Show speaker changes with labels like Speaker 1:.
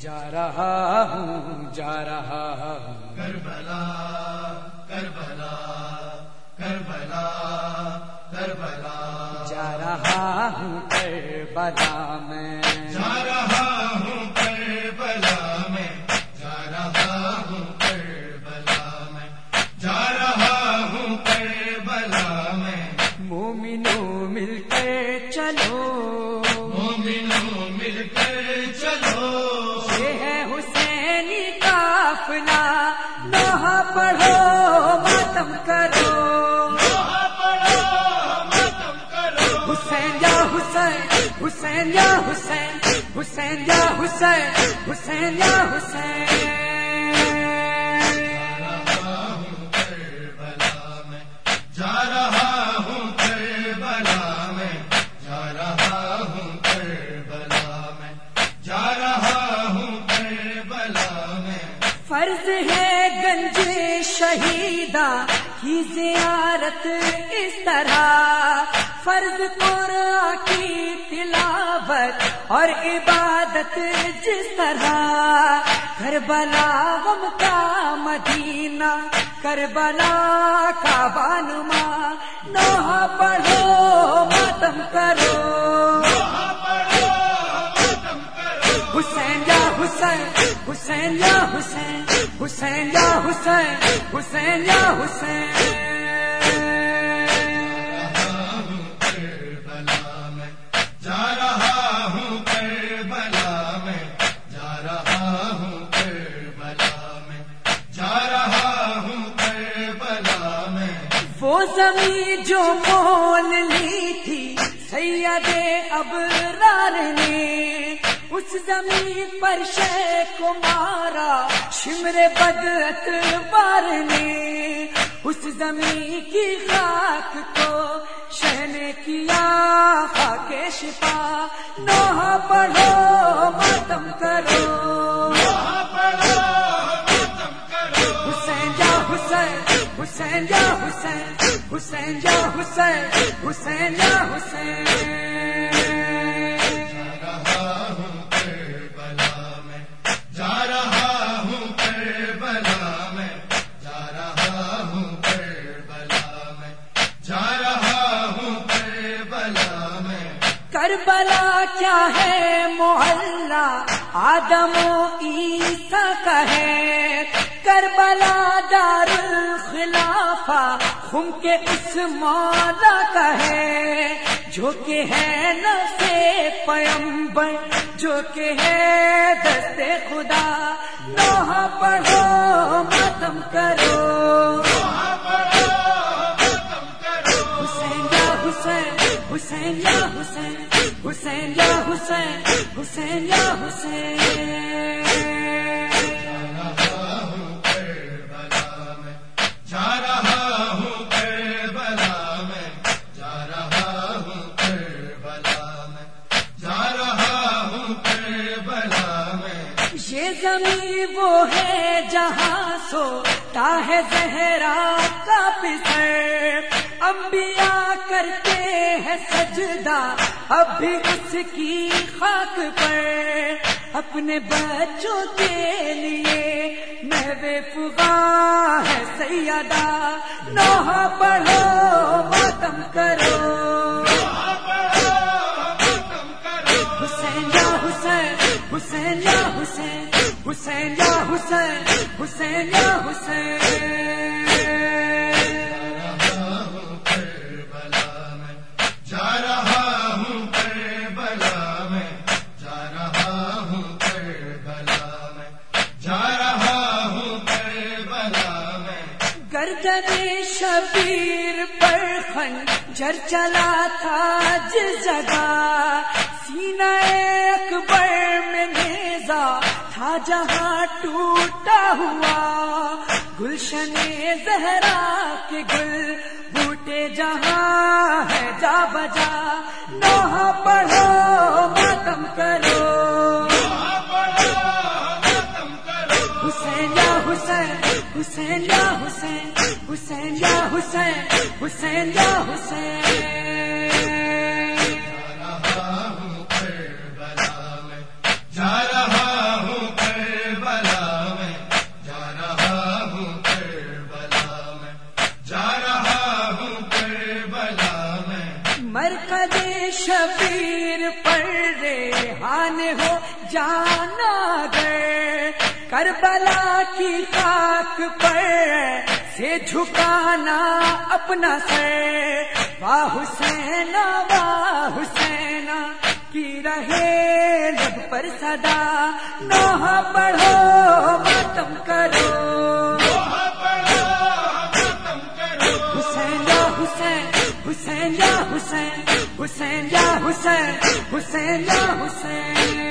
Speaker 1: جا رہا ہوں جا رہا ہوں۔
Speaker 2: کربلا کربلا کربلا کربلا۔
Speaker 1: جا رہا ہوں کربلا میں۔
Speaker 2: جا رہا ہوں کربلا میں۔ جا رہا ہوں کربلا میں۔ جا رہا ہوں کربلا میں۔
Speaker 1: مومنو مل کر چلو۔
Speaker 2: مومنوں مل کر چلو۔
Speaker 1: ماتم کرو۔ حسین یا حسین حسین یا حسین حسین یا حسین حسین یا حسین۔ گنج شہیدہ کی زیارت اس طرح۔ فرض قرآن کی تلاوت اور عبادت جس طرح۔ کربلا غم کا مدینہ، کربلا کا بانما۔ نوحہ پڑھو، ماتم کرو۔ حسین یا حسین حسین یا حسین۔ حسین، یا حسین حسین، یا حسین۔
Speaker 2: کربلا میں جا رہا ہوں کربلا میں جا رہا ہوں کربلا میں جا رہا ہوں کربلا میں
Speaker 1: وہ زمین جو مول لی تھی، سید ابرار نے اس زمین پر شیخ کو مارا شمر بدت بار نے اس زمین کی خاک کو شہ نے کیا، خاک شفا، نوحہ پڑھو، ماتم کرو۔ حسین یا حسین حسین یا حسین حسین یا حسین حسین یا حسین۔
Speaker 2: کربلا
Speaker 1: کیا ہے محلہ؟ آدم و عیسیٰ کا ہے۔ کربلا دار الخلافہ خم کے اس مولا کا ہے۔ جو کہ ہے نفے پیمبر جو کہ ہے دست خدا۔ لوہا پڑھو ماتم کرو۔ حسین حسین یا حسین حسین، یا حسین حسین، یا حسین۔
Speaker 2: رہا ہوں کربلا میں جا رہا ہوں کربلا میں جا رہا ہوں کربلا میں جا رہا ہوں کربلا میں
Speaker 1: یہ زمین وہ ہے جہاں سو ہے زہرا کا پسر۔ انبیاء کرتے ہیں سجدہ اب بھی اس کی خاک پر اپنے بچوں کے لیے محو فغا ہے سیدہ نوحہ پڑھو ماتم کرو۔ حسین یا حسین حسین یا حسین حسین یا حسین۔ شبیر پر خنجر چلا تھا جس جگہ۔ سینہ اکبر میں نیزا تھا جہاں ٹوٹا ہوا۔ گلشن زہرا کے گل بوٹے جہاں ہے، جا بجا۔ نوحہ پڑھو ماتم کرو۔ حسین یا حسین حسین یا حسین حسین یا حسین۔ جا رہا ہوں میں جا
Speaker 2: رہا ہوں میں جا رہا ہوں میں
Speaker 1: مرکز شبیر پر ریحان ہو جانا۔ کربلا کی خاک پر سے جھکانا اپنا سر واہ حسین واہ حسین، کی رہے لب پر صدا۔ نوح پڑھو ماتم کرو۔ حسین، یا حسین حسین، یا حسین حسین، یا حسین حسین، یا حسین۔